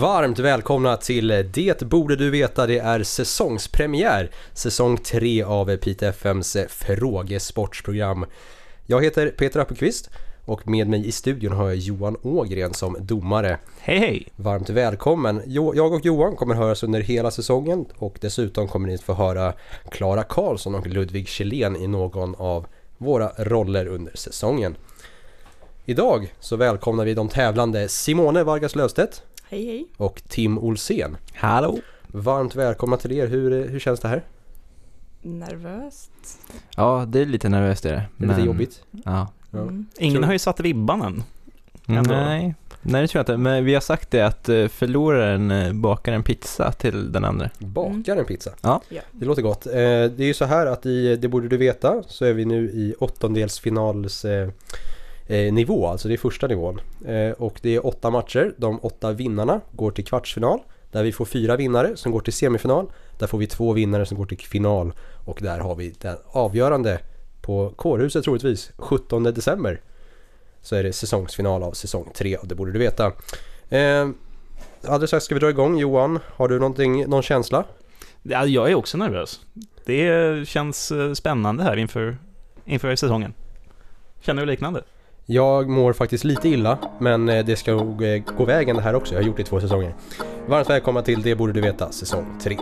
Varmt välkomna till Det borde du veta. Det är säsongspremiär, säsong 3 av Pite FMs frågesportsprogram. Jag heter Peter Appelqvist och med mig i studion har jag Johan Ågren som domare. Hej hej! Varmt välkommen! Jag och Johan kommer höras under hela säsongen och dessutom kommer ni att få höra Klara Karlsson och Ludvig Kjellén i någon av våra roller under säsongen. Idag så välkomnar vi de tävlande Simone Vargas Löfstedt Hej hej. och Tim Olsén. Hallå! Varmt välkomna till er. Hur, hur känns det här? Nervöst. Ja, det är lite nervöst är det. Är det lite jobbigt? Ja. Ja. Mm. Ingen Tror- har ju satt ribban än. Ändå. Nej, nej det tror jag inte. Men vi har sagt det att eh, förloraren eh, bakar en pizza till den andra. Bakar en pizza? Ja. Ja. Det låter gott. Eh, Det är ju så här att i Det borde du veta så är vi nu i åttondelsfinals eh, nivå, alltså det är första nivån. Eh, och det är åtta matcher. De åtta vinnarna går till kvartsfinal. Där vi får fyra vinnare som går till semifinal. Där får vi två vinnare som går till final. Och där har vi den avgörande på kårhuset troligtvis 17 december. Så är det säsongsfinal av säsong 3 och det borde du veta. Eh, alldeles strax ska vi dra igång. Johan, har du någonting, någon känsla? Ja, jag är också nervös. Det känns eh, spännande här inför, inför säsongen. Känner du liknande? Jag mår faktiskt lite illa, men eh, det ska nog eh, gå vägen det här också. Jag har gjort det i två säsonger. Varmt välkomna till Det borde du veta, säsong 3.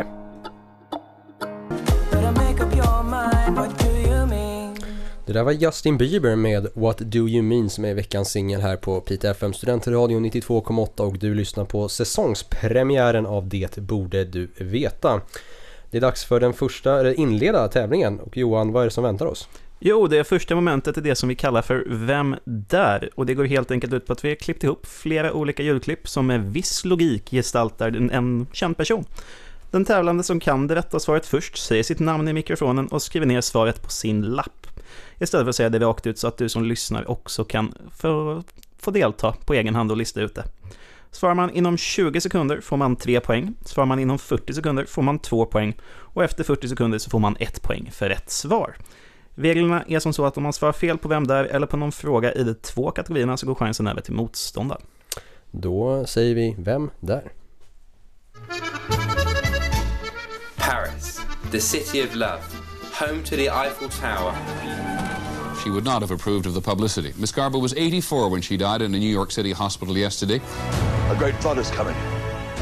Det där var Justin Bieber med What Do You Mean som är veckans singel här på PTFM FM Studentradio 92,8 och du lyssnar på säsongspremiären av Det borde du veta. Det är dags för den första, eller inleda tävlingen och Johan, vad är det som väntar oss? Jo, det första momentet är det som vi kallar för Vem där? Och det går helt enkelt ut på att vi har klippt ihop flera olika ljudklipp som med viss logik gestaltar en, en känd person. Den tävlande som kan det rätta svaret först säger sitt namn i mikrofonen och skriver ner svaret på sin lapp. Istället för att säga det rakt ut så att du som lyssnar också kan få, få delta på egen hand och lista ut det. Svarar man inom 20 sekunder får man 3 poäng. Svarar man inom 40 sekunder får man 2 poäng. Och efter 40 sekunder så får man 1 poäng för rätt svar. Reglerna är som så att om man svarar fel på vem där eller på någon fråga i de två kategorierna så går chansen över till motståndaren. Då säger vi Vem där? Paris, the city of love, home to the Eiffel Tower. She would not have approved of the publicity. Miss Garbo was 84 when she died in a New York City hospital yesterday. A great flood is coming.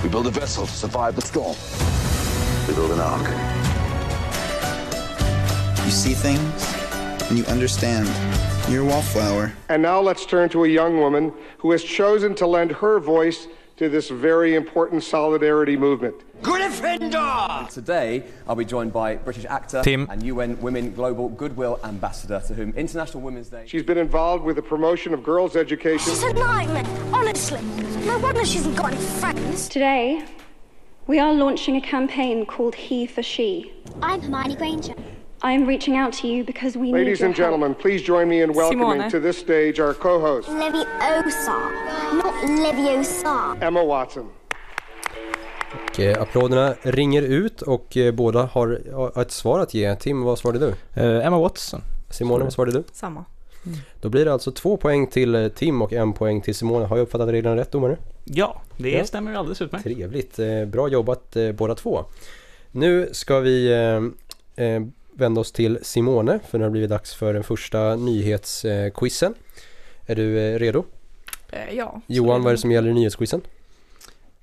We build a vessel to survive the storm. We build an ark. You see things and you understand. You're a wallflower. And now let's turn to a young woman who has chosen to lend her voice to this very important solidarity movement. Gryffindor! Today, I'll be joined by British actor Tim. and UN Women Global Goodwill Ambassador, to whom International Women's Day. She's been involved with the promotion of girls' education. She's a nightmare, honestly. No wonder she hasn't got any friends. Today, we are launching a campaign called He for She. I'm Hermione Granger. I am reaching out to you because we Ladies and gentlemen, please join me in welcoming Simone. to this stage our co-host, Leviosa, not Leviosa. Emma Watson. Och eh, applåderna ringer ut och eh, båda har har ett svar att ge. Tim, vad svarade du? Eh, Emma Watson. Simone, vad svarade du? Samma. Då blir det alltså två poäng till eh, Tim och en poäng till Simone. Har jag uppfattat reglerna rätt domare? Ja, det Ja. stämmer alldeles utmärkt. Trevligt, eh, bra jobbat eh, båda två. Nu ska vi eh, eh, vända oss till Simone för nu har det blivit dags för den första nyhetsquizen. Är du eh, redo? Eh, ja. Johan, vad är det som gäller i nyhetsquizen?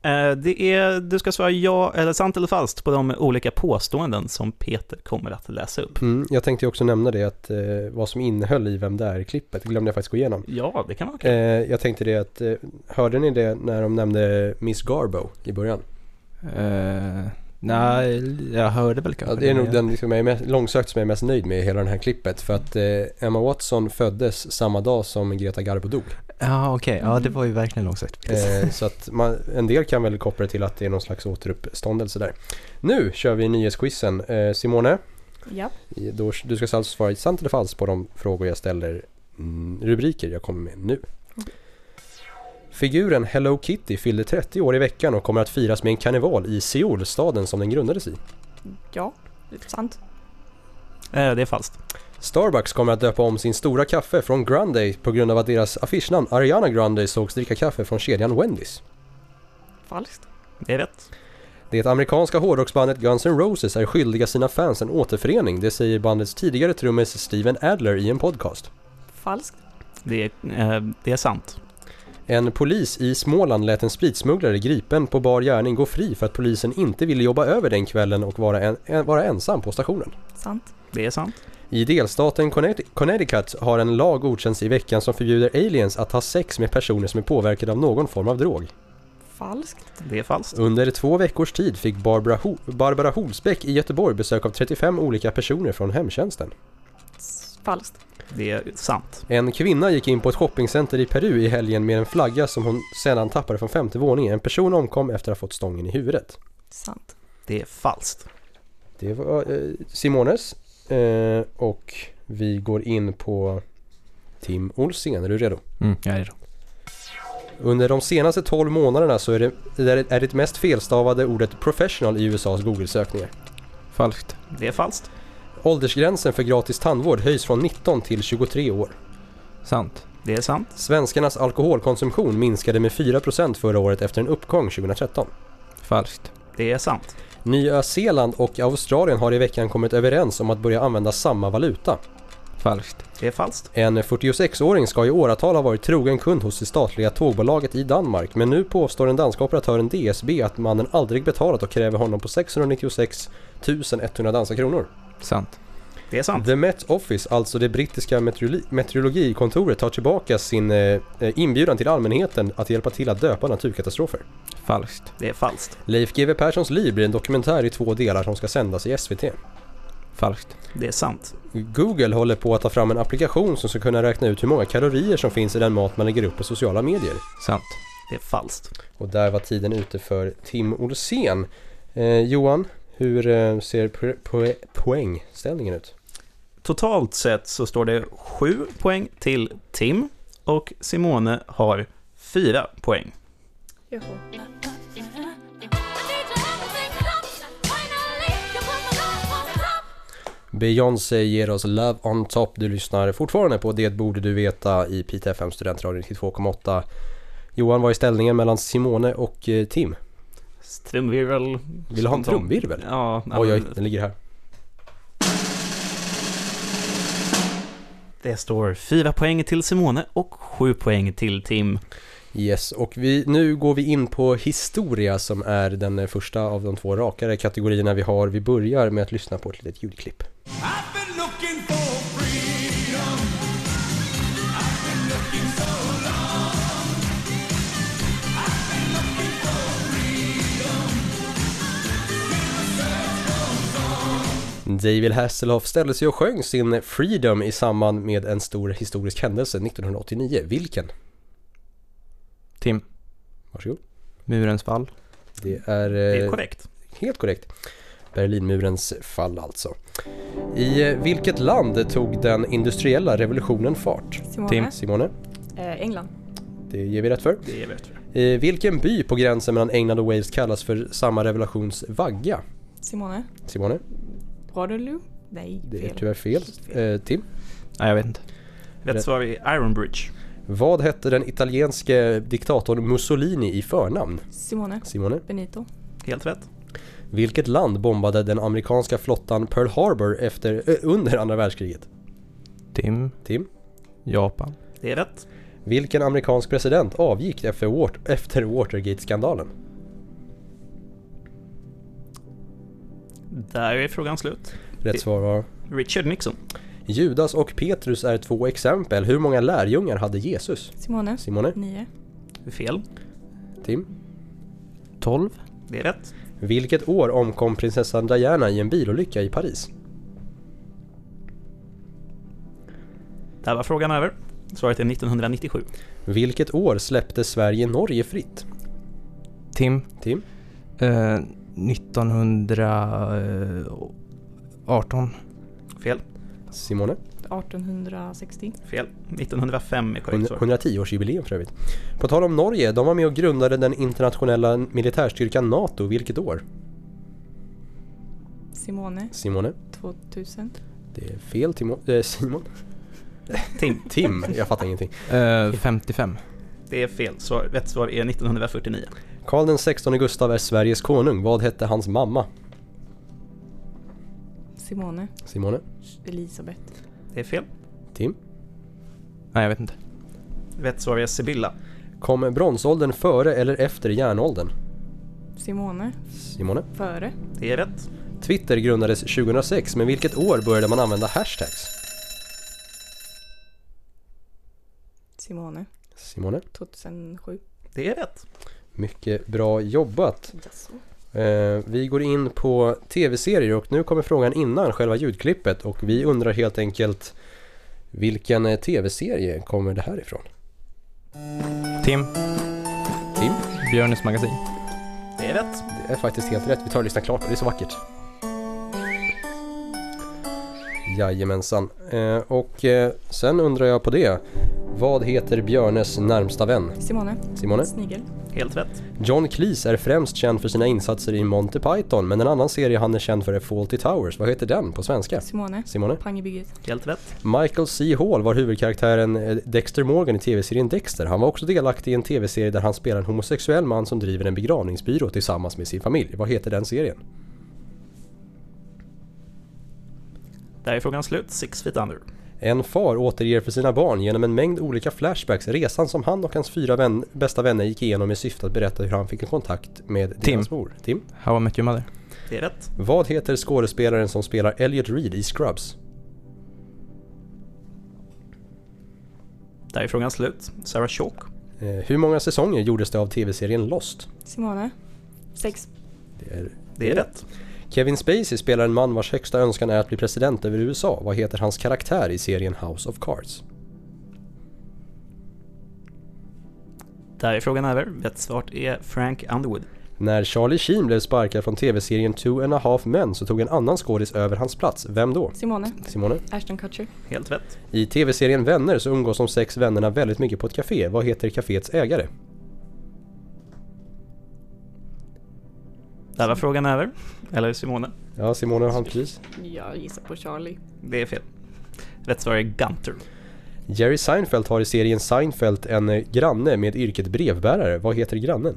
Eh, Det är, du ska svara ja eller sant eller falskt på de olika påståenden som Peter kommer att läsa upp. Mm, jag tänkte också nämna det att eh, vad som innehöll i Vem där-klippet, det glömde jag faktiskt gå igenom. Ja, det kan vara kul. Eh, jag tänkte det att, hörde ni det när de nämnde Miss Garbo i början? Eh, Nej, jag hörde väl kanske Ja, det är nog den liksom jag är mest, långsökt som jag är mest nöjd med i hela det här klippet. För att eh, Emma Watson föddes samma dag som Greta Garbo dog. Ja, okej. Ja, det var ju verkligen långsökt. Eh, så att man, en del kan väl koppla det till att det är någon slags återuppståndelse där. Nu kör vi nyhetsquizen. Eh, Simone, Ja. då, du ska alltså svara sant eller falskt på de frågor jag ställer, mm, rubriker jag kommer med nu. Figuren Hello Kitty fyllde 30 år i veckan och kommer att firas med en karneval i Seoul, staden som den grundades i. Ja, det är sant. Eh, det är falskt. Starbucks kommer att döpa om sin stora kaffe från Grande på grund av att deras affischnamn Ariana Grande sågs dricka kaffe från kedjan Wendys. Falskt. Det är rätt. Det amerikanska hårdrocksbandet Guns N' Roses är skyldiga sina fans en återförening, det säger bandets tidigare trummis Steven Adler i en podcast. Falskt. Det är, eh, det är sant. En polis i Småland lät en spritsmugglare gripen på bar gärning gå fri för att polisen inte ville jobba över den kvällen och vara, en, vara ensam på stationen. Sant. Det är sant. I delstaten Connecti- Connecticut har en lag godkänts i veckan som förbjuder aliens att ha sex med personer som är påverkade av någon form av drog. Falskt. Det är falskt. Under två veckors tid fick Barbara, Ho- Barbara Holsbeck i Göteborg besök av 35 olika personer från hemtjänsten. Falskt. Det är sant. En kvinna gick in på ett shoppingcenter i Peru i helgen med en flagga som hon sedan tappade från femte våningen. En person omkom efter att ha fått stången i huvudet. Sant. Det är falskt. Det var eh, Simones eh, och vi går in på Tim Olsén. Är du redo? Mm, jag är redo. Under de senaste 12 månaderna så är det, är det, är det mest felstavade ordet professional i USAs Google-sökningar. Falskt. Det är falskt. Åldersgränsen för gratis tandvård höjs från 19 till 23 år. Sant. Det är sant. Svenskarnas alkoholkonsumtion minskade med 4% förra året efter en uppgång 2013. Falskt. Det är sant. Nya Zeeland och Australien har i veckan kommit överens om att börja använda samma valuta. Falskt. Det är falskt. En 46-åring ska i åratal ha varit trogen kund hos det statliga tågbolaget i Danmark men nu påstår den danska operatören DSB att mannen aldrig betalat och kräver honom på 696 100 danska kronor. Sant. Det är sant. The Met Office, alltså det brittiska meteorologi- meteorologikontoret, tar tillbaka sin eh, inbjudan till allmänheten att hjälpa till att döpa naturkatastrofer. Falskt. Det är falskt. Leif GW Perssons liv blir en dokumentär i två delar som ska sändas i SVT. Falskt. Det är sant. Google håller på att ta fram en applikation som ska kunna räkna ut hur många kalorier som finns i den mat man lägger upp på sociala medier. Sant. Det är falskt. Och där var tiden ute för Tim Olsén. Eh, Johan, hur eh, ser po- po- poängställningen ut? Totalt sett så står det 7 poäng till Tim och Simone har 4 poäng. Jaha. Beyoncé ger oss Love on top. Du lyssnar fortfarande på Det borde du veta i Piteå FM Studentradio 92,8. Johan, vad är ställningen mellan Simone och eh, Tim? Trumvirvel. Vill du ha en trumvirvel? Ja. Oj, oj, den ligger här. Det står 4 poäng till Simone och 7 poäng till Tim. Yes, och vi, nu går vi in på historia som är den första av de två rakare kategorierna vi har. Vi börjar med att lyssna på ett litet ljudklipp. David Hasselhoff ställde sig och sjöng sin Freedom i samband med en stor historisk händelse 1989. Vilken? Tim. Varsågod. Murens fall. Det är... Det är eh, korrekt. Helt korrekt. Berlinmurens fall alltså. I eh, vilket land tog den industriella revolutionen fart? Simone. Tim. Simone? Eh, England. Det ger vi rätt för. Det är rätt för. Eh, vilken by på gränsen mellan England och Wales kallas för samma revolutions vagga? Simone. Simone? Waterloo? Nej, Det är fel. tyvärr fel. Eh, Tim? Nej, jag vet inte. Rätt svar är Ironbridge. Vad hette den italienske diktatorn Mussolini i förnamn? Simone. Simone? Benito. Helt rätt. Vilket land bombade den amerikanska flottan Pearl Harbor efter, eh, under andra världskriget? Tim. Tim? Japan. Det är rätt. Vilken amerikansk president avgick efter, Wat- efter Watergate-skandalen? Där är frågan slut. Rätt svar var Richard Nixon. Judas och Petrus är två exempel. Hur många lärjungar hade Jesus? Simone. Simone? Nio. Fel. Tim? 12. Det är rätt. Vilket år omkom prinsessan Diana i en bilolycka i Paris? Där var frågan över. Svaret är 1997. Vilket år släppte Sverige Norge fritt? Tim. Tim? Eh, 1918. Fel. Simone? 1860. Fel. 1905 är korrekt svar. 110-årsjubileum för övrigt. På tal om Norge, de var med och grundade den internationella militärstyrkan NATO. Vilket år? Simone. Simone? 2000. Det är fel Timo- äh, Simon. Tim. Tim, jag fattar ingenting. Eh, 55. Det är fel. Svar, rätt svar är 1949. Karl den 16 Gustav är Sveriges konung. Vad hette hans mamma? Simone. Simone? Elisabeth. Det är fel. Tim? Nej, jag vet inte. Rätt svar är Sibylla. Kom bronsåldern före eller efter järnåldern? Simone. Simone? Före. Det är rätt. Twitter grundades 2006, men vilket år började man använda hashtags? Simone. Simone? 2007. Det är rätt. Mycket bra jobbat. Jaså. Eh, vi går in på tv-serier och nu kommer frågan innan själva ljudklippet och vi undrar helt enkelt vilken eh, tv-serie kommer det här ifrån? Tim. Tim? Björnes magasin. Det är rätt. Det är faktiskt helt rätt. Vi tar och lyssnar klart på. Det är så vackert. Jajamensan. Eh, och eh, sen undrar jag på det. Vad heter Björnes närmsta vän? Simone. Simone? Snigel. Helt rätt. John Cleese är främst känd för sina insatser i Monty Python men en annan serie han är känd för är Fawlty Towers. Vad heter den på svenska? Simone. Simone? Pang i bygget. Helt rätt. Michael C. Hall var huvudkaraktären eh, Dexter Morgan i tv-serien Dexter. Han var också delaktig i en tv-serie där han spelar en homosexuell man som driver en begravningsbyrå tillsammans med sin familj. Vad heter den serien? Där är frågan slut. Six feet under. En far återger för sina barn genom en mängd olika flashbacks resan som han och hans fyra vän, bästa vänner gick igenom i syfte att berätta hur han fick en kontakt med Tim. deras mor. Tim? How I Met Your Mother. Det är rätt. Vad heter skådespelaren som spelar Elliot Reed i Scrubs? Där är frågan slut. Sarah Chalk. Eh, hur många säsonger gjordes det av tv-serien Lost? Simone. Sex. Det är, Det är rätt. Kevin Spacey spelar en man vars högsta önskan är att bli president över USA. Vad heter hans karaktär i serien House of Cards? Där är frågan över. Rätt svar är Frank Underwood. När Charlie Sheen blev sparkad från tv-serien Two and a half men så tog en annan skådis över hans plats. Vem då? Simone. Simone? Ashton Kutcher. Helt rätt. I tv-serien Vänner så umgås de sex vännerna väldigt mycket på ett café. Vad heter kaféets ägare? Där var frågan över. Eller Simone. Ja, Simone har precis. Jag gissar på Charlie. Det är fel. Rätt svar är Gunter. Jerry Seinfeld har i serien Seinfeld en eh, granne med yrket brevbärare. Vad heter grannen?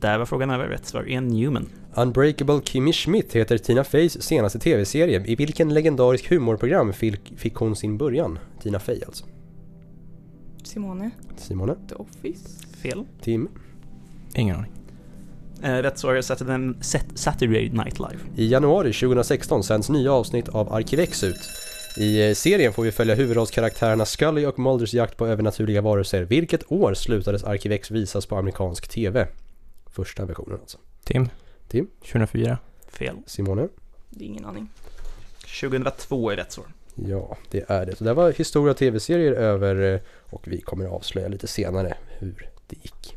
Där var frågan över. Rätt svar är Newman. Unbreakable Kimmy Schmidt heter Tina Feys senaste tv-serie. I vilken legendarisk humorprogram fick, fick hon sin början? Tina Fey alltså. Simone. Simone? The Office. Fel. Tim? Ingen aning. Eh, rätt svar är Saturday, Sat- Saturday Night Live. I januari 2016 sänds nya avsnitt av Arkivex ut. I eh, serien får vi följa huvudrollskaraktärerna Scully och Mulders jakt på övernaturliga varelser. Vilket år slutades Arkivex visas på amerikansk TV? Första versionen alltså. Tim. Tim? 2004. Fel. Simone? Det är ingen aning. 2002 är rätt svar. Ja, det är det. Så det var historia och tv-serier över eh, och vi kommer att avslöja lite senare hur det gick.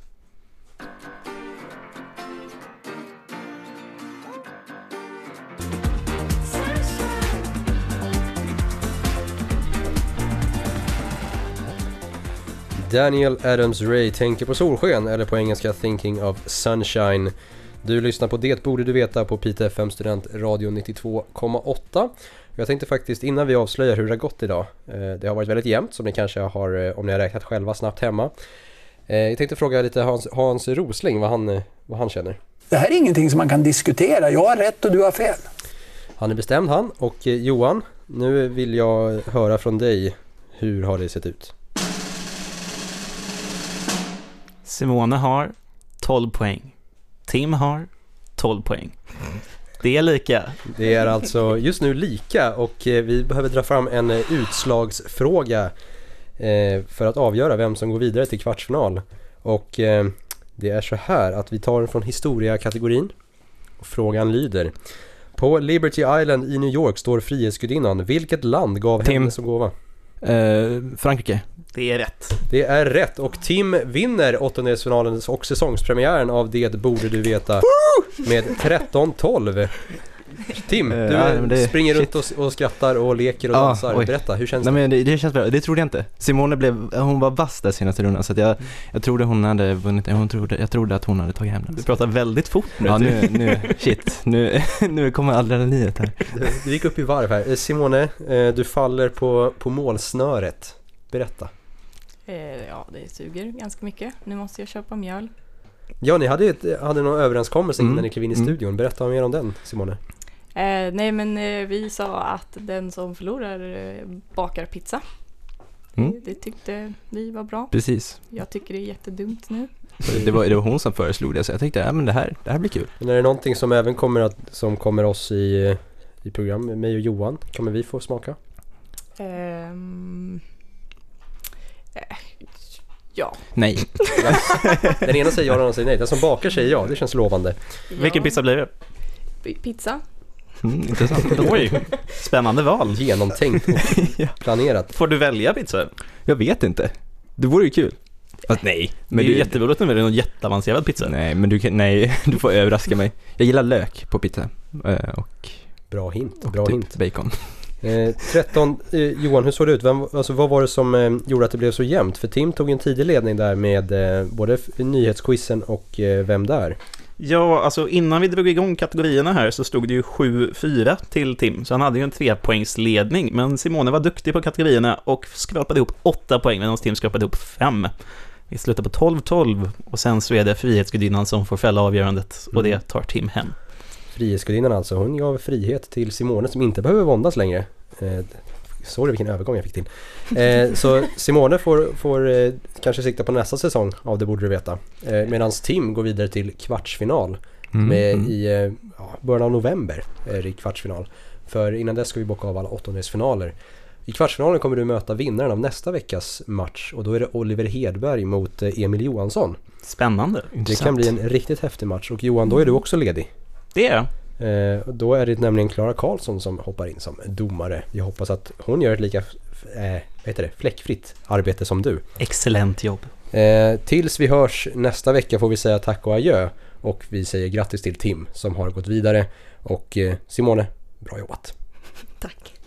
Daniel Adams-Ray tänker på solsken eller på engelska Thinking of Sunshine. Du lyssnar på Det borde du veta på Pite FM Student Radio 92,8. Jag tänkte faktiskt innan vi avslöjar hur det har gått idag. eh, Det har varit väldigt jämnt som ni kanske har, eh, om ni har räknat själva snabbt hemma. Eh, Jag tänkte fråga lite Hans, Hans Rosling vad han, vad han känner. Det här är ingenting som man kan diskutera. Jag har rätt och du har fel. Han är bestämd han och Johan, nu vill jag höra från dig. Hur har det sett ut? Simone har 12 poäng. Tim har 12 poäng. Det är lika. Det är alltså just nu lika och eh, vi behöver dra fram en eh, utslagsfråga eh, för att avgöra vem som går vidare till kvartsfinal. Och det är så här att vi tar den från historia-kategorin. Frågan lyder. På Liberty Island i New York står Frihetsgudinnan. Vilket land gav Tim. henne som gåva? Eh, Frankrike. Det är rätt. Det är rätt och Tim vinner åttondelsfinalen och säsongspremiären av Det borde du veta med 13-12. Tim, Eh, du ja, det- springer shit. runt och, och skrattar och leker och Ah, dansar. oj. Berätta, hur känns Nej det? men det, det känns bra, det trodde jag inte. Simone blev, hon var vass där senaste rundan så att jag, jag trodde hon hade vunnit, hon trodde, jag trodde att hon hade tagit hem den. Du pratar väldigt fort nu. Ja nu, nu, shit, nu, nu kommer adrenalinet här. Du, du gick upp i varv här. Eh, Simone, eh, du faller på, på målsnöret. Berätta. Ja, det suger ganska mycket. Nu måste jag köpa mjöl. Ja, ni hade, ju ett, hade någon överenskommelse Mm, innan ni klev in i mm. studion. Berätta mer om den, Simone. Eh, nej, men eh, vi sa att den som förlorar eh, bakar pizza. Mm. Det, det tyckte vi var bra. Precis. Jag tycker det är jättedumt nu. Det var, det var hon som föreslog det så jag tänkte, ja men det här, det här blir kul. Men är det någonting som även kommer att, som kommer oss i, i program, mig och Johan, kommer vi få smaka? Ehm, eh, ja. Nej. Den ena säger ja, den andra säger nej. Den som bakar säger ja, det känns lovande. Vilken pizza blir det? P- Pizza. Mm, intressant. Oj, spännande val. Genomtänkt och planerat. Får du välja pizza? Jag vet inte. Det vore ju kul. Fast nej. Men det är ju jätteroligt när det är någon jätteavancerad pizza. Nej, men du kan, nej, du får överraska mig. Jag gillar lök på pizza. Eh, Och, Bra hint, och bra typ hint. bacon. Eh, 13, eh, Johan hur såg det ut? Vem, alltså, vad var det som eh, gjorde att det blev så jämnt? För Tim tog en tidig ledning där med eh, både nyhetsquizen och eh, Vem där? Ja, alltså innan vi drog igång kategorierna här så stod det ju 7-4 till Tim, så han hade ju en trepoängsledning. Men Simone var duktig på kategorierna och skrapade ihop 8 poäng, medan Tim skrapade ihop 5. Vi slutar på 12-12 och sen så är det Frihetsgudinnan som får fälla avgörandet och Mm. det tar Tim hem. Frihetsgudinnan alltså. Hon gav frihet till Simone som inte behöver våndas längre. Eh, såg du vilken övergång jag fick till? Eh, så Simone får, får eh, kanske sikta på nästa säsong av Det borde du veta. Eh, Medan Tim går vidare till kvartsfinal. Mm, med mm. i eh, ja, början av november är det kvartsfinal. För innan dess ska vi bocka av alla åttondelsfinaler. I kvartsfinalen kommer du möta vinnaren av nästa veckas match och då är det Oliver Hedberg mot eh, Emil Johansson. Spännande. Det kan bli en riktigt häftig match och Johan, då är du också ledig. Det är jag. Eh, och då är det nämligen Klara Karlsson som hoppar in som domare. Jag hoppas att hon gör ett lika eh, heter det, fläckfritt arbete som du. Excellent jobb. Eh, tills vi hörs nästa vecka får vi säga tack och adjö. Och vi säger grattis till Tim som har gått vidare. Och eh, Simone, bra jobbat. Tack.